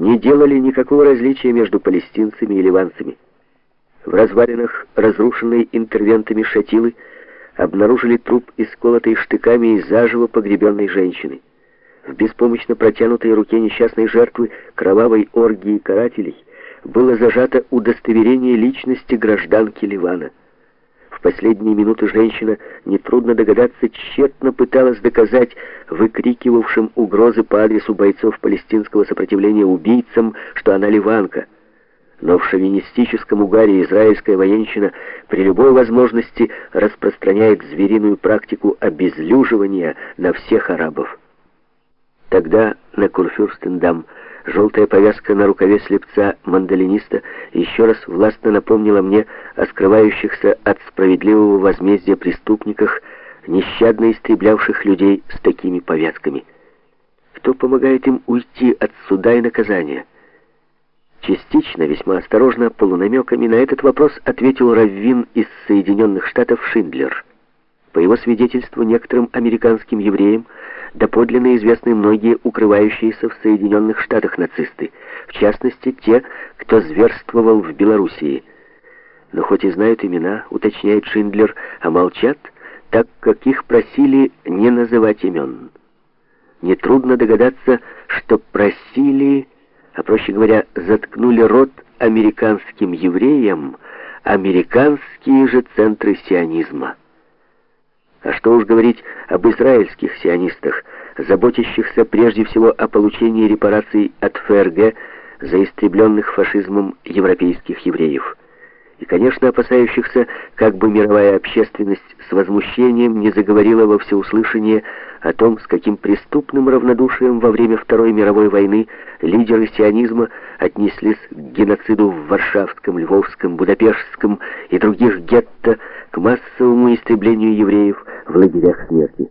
не делали никакого различия между палестинцами и ливанцами. В развалинах, разрушенной интервентами шатилы, обнаружили труп, исколотый штыками и заживо погребенной женщины. В беспомощно протянутой руке несчастной жертвы кровавой оргии карателей было зажато удостоверение личности гражданки Ливана. В последние минуты женщина, нетрудно догадаться, тщетно пыталась доказать выкрикивавшим угрозы по адресу бойцов палестинского сопротивления убийцам, что она ливанка. Но в шовинистическом угаре израильская военщина при любой возможности распространяет звериную практику обезлюживания на всех арабов. Тогда на Курфюрстендам желтая повязка на рукаве слепца мандолиниста еще раз властно напомнила мне о скрывающихся от справедливого возмездия преступниках, нещадно истреблявших людей с такими повязками. Кто помогает им уйти от суда и наказания? Частично, весьма осторожно, полунамеками на этот вопрос ответил раввин из Соединенных Штатов Шиндлер. По его свидетельству, некоторым американским евреям доподлинно известны многие укрывающиеся в Соединенных Штатах нацисты, в частности, те, кто зверствовал в Белоруссии. Но хоть и знают имена, уточняет Шиндлер, а молчат, так как их просили не называть имен. Нетрудно догадаться, что просили, а проще говоря, заткнули рот американским евреям американские же центры сионизма. А что уж говорить об израильских сионистах, заботящихся прежде всего о получении репараций от ФРГ за истребленных фашизмом европейских евреев. И, конечно, опасающихся, как бы мировая общественность с возмущением не заговорила во всеуслышание о том, с каким преступным равнодушием во время Второй мировой войны лидеры сионизма отнеслись к геноциду в Варшавском, Львовском, Будапештском и других гетто, к массовому истреблению евреев в лагерях смерти.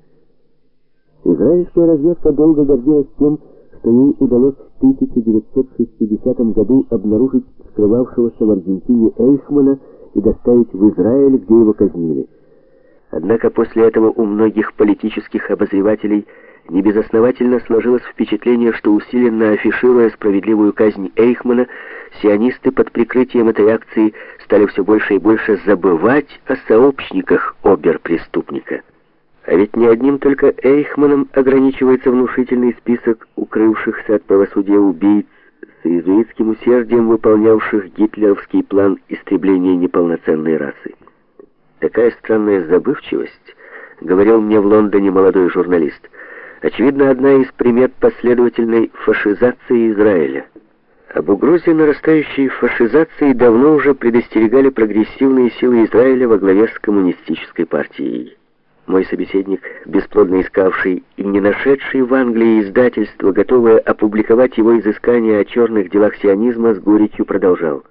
Израильская разведка долго гордилась тем, что ей удалось в 1960 году обнаружить скрывавшегося в Аргентине Эйхмана и доставить в Израиль, где его казнили. Однако после этого у многих политических обозревателей небезосновательно сложилось впечатление, что усиленно афишируя справедливую казнь Эйхмана, сионисты под прикрытием этой акции стали все больше и больше забывать о сообщниках обер-преступника. А ведь не одним только Эйхманом ограничивается внушительный список укрывшихся от правосудия убийц, с иезуитским усердием выполнявших гитлеровский план истребления неполноценной расы. Такая странная забывчивость, говорил мне в Лондоне молодой журналист, очевидно, одна из примет последовательной фашизации Израиля. Об угрозе нарастающей фашизации давно уже предостерегали прогрессивные силы Израиля во главе с коммунистической партией. Мой собеседник, бесплодно искавший и не нашедший в Англии издательство, готовое опубликовать его изыскания о черных делах сионизма, с горечью продолжал.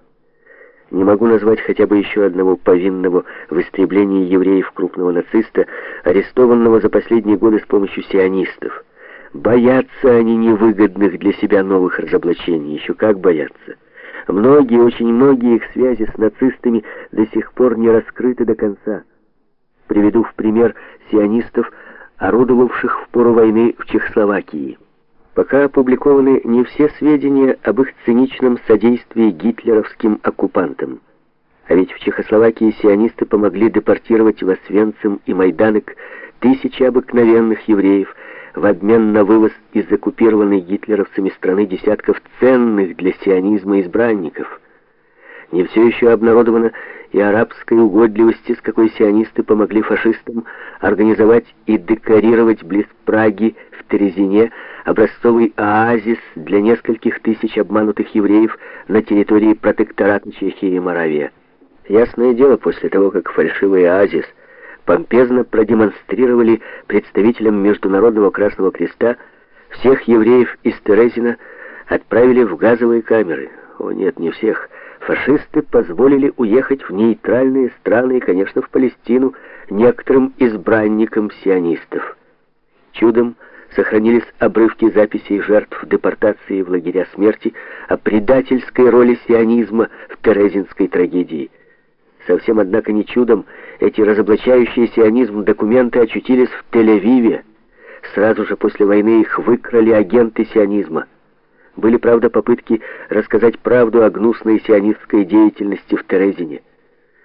Не могу назвать хотя бы еще одного повинного в истреблении евреев крупного нациста, арестованного за последние годы с помощью сионистов. Боятся они невыгодных для себя новых разоблачений, еще как боятся. Многие, очень многие их связи с нацистами до сих пор не раскрыты до конца. Приведу в пример сионистов, орудовавших в пору войны в Чехословакии. Пока опубликованы не все сведения об их циничном содействии гитлеровским оккупантам. А ведь в Чехословакии сионисты помогли депортировать в Освенцим и Майданок тысячи обыкновенных евреев в обмен на вывоз из оккупированной гитлеровцами страны десятков ценных для сионизма избранников – не все еще обнародовано и арабской угодливости, с какой сионисты помогли фашистам организовать и декорировать близ Праги в Терезине образцовый оазис для нескольких тысяч обманутых евреев на территории протектората Чехии и Моравия. Ясное дело, после того, как фальшивый оазис помпезно продемонстрировали представителям Международного Красного Креста, всех евреев из Терезина отправили в газовые камеры. О нет, не всех, фашисты позволили уехать в нейтральные страны и, конечно, в Палестину некоторым избранникам сионистов. Чудом сохранились обрывки записей жертв депортации в лагеря смерти о предательской роли сионизма в Терезинской трагедии. Совсем, однако, не чудом эти разоблачающие сионизм документы очутились в Тель-Авиве. Сразу же после войны их выкрали агенты сионизма. Были, правда, попытки рассказать правду о гнусной сионистской деятельности в Терезине –